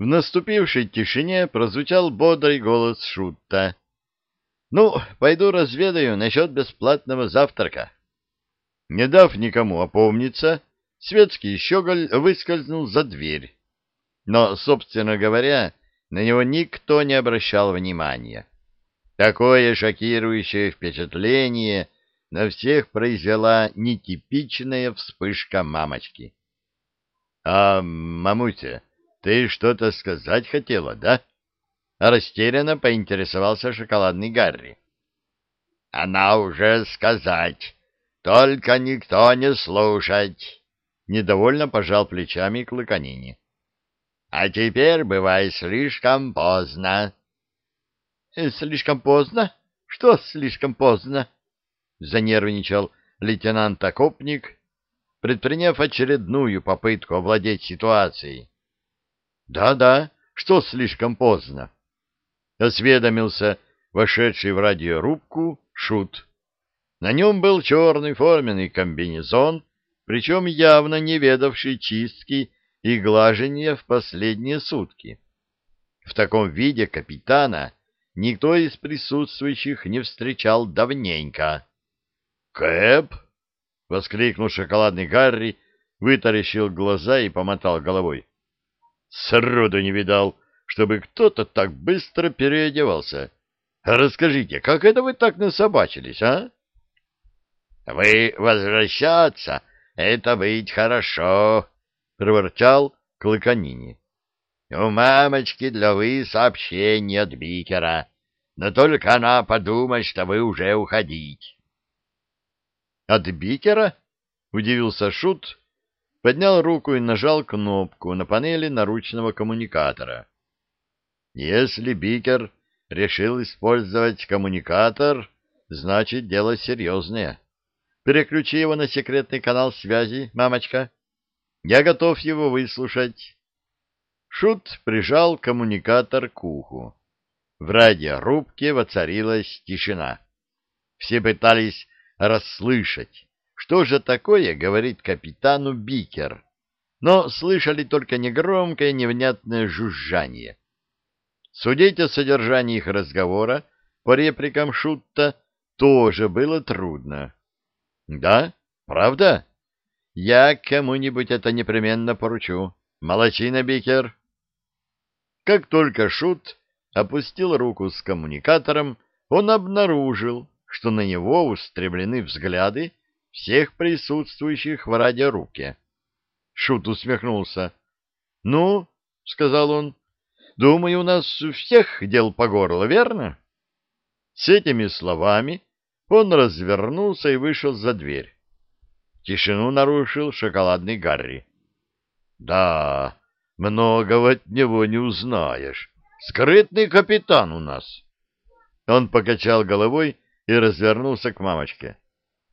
В наступившей тишине прозвучал бодрый голос Шутта. — Ну, пойду разведаю насчет бесплатного завтрака. Не дав никому опомниться, светский щеголь выскользнул за дверь. Но, собственно говоря, на него никто не обращал внимания. Такое шокирующее впечатление на всех произвела нетипичная вспышка мамочки. — А, мамуся, ты что-то сказать хотела, да? Растерянно поинтересовался шоколадный Гарри. — Она уже сказать, только никто не слушать. Недовольно пожал плечами Клыканини. — А теперь бывает слишком поздно. — Слишком поздно? Что слишком поздно? — занервничал лейтенант Окопник, предприняв очередную попытку овладеть ситуацией. «Да-да, что слишком поздно?» — осведомился вошедший в радиорубку Шут. На нем был черный форменный комбинезон, причем явно не ведавший чистки и глажения в последние сутки. В таком виде капитана никто из присутствующих не встречал давненько. «Кэп!» — воскликнул шоколадный Гарри, вытаращил глаза и помотал головой. Сроду не видал, чтобы кто-то так быстро переодевался. Расскажите, как это вы так насобачились, а? Вы возвращаться, это быть хорошо, проворчал Клыканини. У мамочки для вы сообщение от Бикера, но только она подумает, что вы уже уходить. От Бикера? Удивился Шут, поднял руку и нажал кнопку на панели наручного коммуникатора. Если Бикер решил использовать коммуникатор, значит, дело серьезное. Переключи его на секретный канал связи, мамочка. Я готов его выслушать. Шут прижал коммуникатор к уху. В радиорубке воцарилась тишина. Все пытались расслышать, что же такое говорит капитану Бикер, но слышали только негромкое невнятное жужжание. Судить о содержании их разговора по репликам Шутта тоже было трудно. Да, правда? Я кому-нибудь это непременно поручу. Молодчина, Бикер. Как только Шут опустил руку с коммуникатором, он обнаружил, что на него устремлены взгляды всех присутствующих в радиорубке. Шут усмехнулся. — Ну, — сказал он, — думаю, у нас у всех дел по горло, верно? С этими словами он развернулся и вышел за дверь. Тишину нарушил шоколадный Гарри. — Да, многого от него не узнаешь. Скрытный капитан у нас. Он покачал головой и развернулся к мамочке. —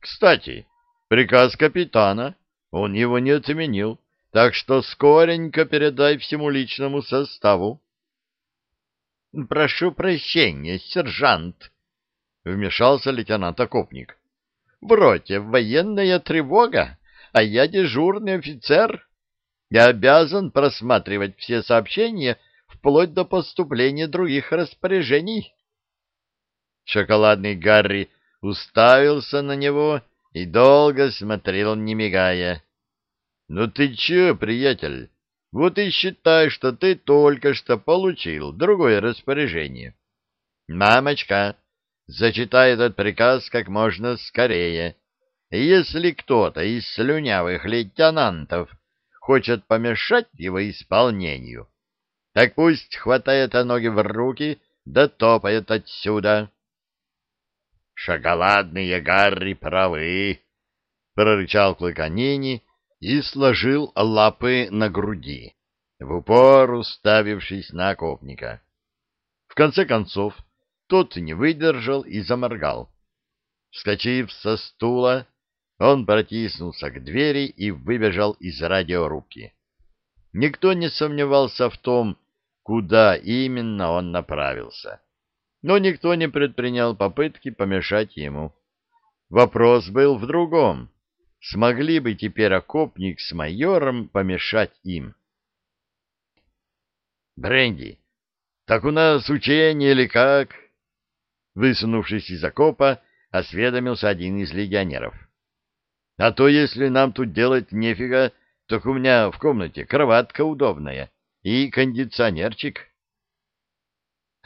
Кстати, Приказ капитана, он его не отменил, так что скоренько передай всему личному составу. — Прошу прощения, сержант, — вмешался лейтенант Окопник. — В роте военная тревога, а я дежурный офицер. Я обязан просматривать все сообщения вплоть до поступления других распоряжений. Шоколадный Гарри уставился на него и долго смотрел, не мигая. — Ну ты че, приятель, вот и считай, что ты только что получил другое распоряжение. Мамочка, зачитай этот приказ как можно скорее. Если кто-то из слюнявых лейтенантов хочет помешать его исполнению, так пусть хватает ноги в руки да топает отсюда. Шоколадные Гарри правы, — прорычал Клыканини и сложил лапы на груди, в упор уставившись на окопника. В конце концов, тот не выдержал и заморгал. Вскочив со стула, он протиснулся к двери и выбежал из радиорубки. Никто не сомневался в том, куда именно он направился но никто не предпринял попытки помешать ему. Вопрос был в другом. Смогли бы теперь окопник с майором помешать им? Бренди, так у нас учение или как? Высунувшись из окопа, осведомился один из легионеров. А то, если нам тут делать нефига, так у меня в комнате кроватка удобная и кондиционерчик. —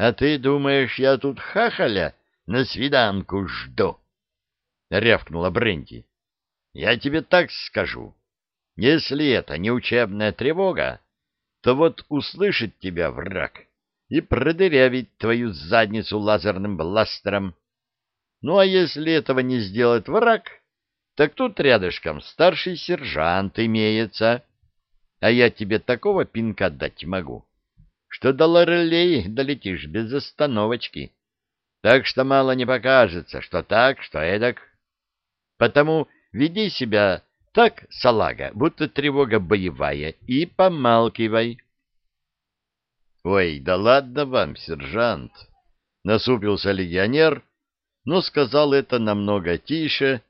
А ты думаешь, я тут хахаля на свиданку жду? — рявкнула Бренди. — Я тебе так скажу. Если это не учебная тревога, то вот услышит тебя враг и продырявит твою задницу лазерным бластером. Ну а если этого не сделает враг, так тут рядышком старший сержант имеется, а я тебе такого пинка дать могу, что до Лорелей долетишь без остановочки. Так что мало не покажется, что так, что эдак. Потому веди себя так, салага, будто тревога боевая, и помалкивай. — Ой, да ладно вам, сержант! — насупился легионер, но сказал это намного тише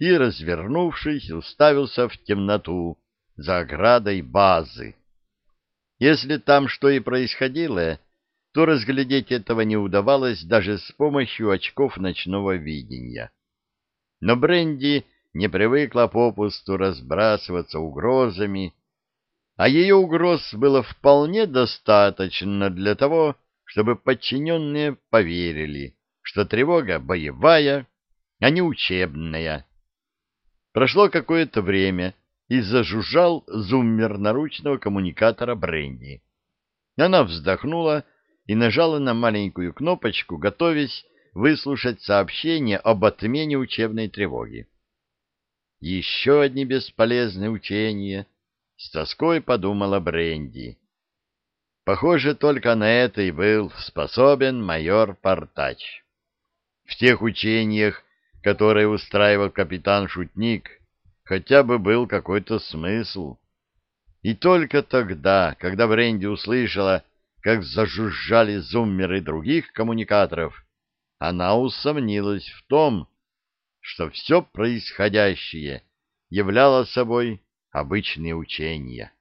и, развернувшись, уставился в темноту за оградой базы. Если там что и происходило, то разглядеть этого не удавалось даже с помощью очков ночного видения. Но Бренди не привыкла попусту разбрасываться угрозами, а ее угроз было вполне достаточно для того, чтобы подчиненные поверили, что тревога боевая, а не учебная. Прошло какое-то время, и зажужжал зуммер наручного коммуникатора Бренди. Она вздохнула и нажала на маленькую кнопочку, готовясь выслушать сообщение об отмене учебной тревоги. Еще одни бесполезные учения, с тоской подумала Бренди. Похоже, только на это и был способен майор Портач. В тех учениях, которые устраивал капитан Шутник, хотя бы был какой-то смысл. И только тогда, когда Бренди услышала, как зажужжали зуммеры других коммуникаторов, она усомнилась в том, что все происходящее являло собой обычные учения.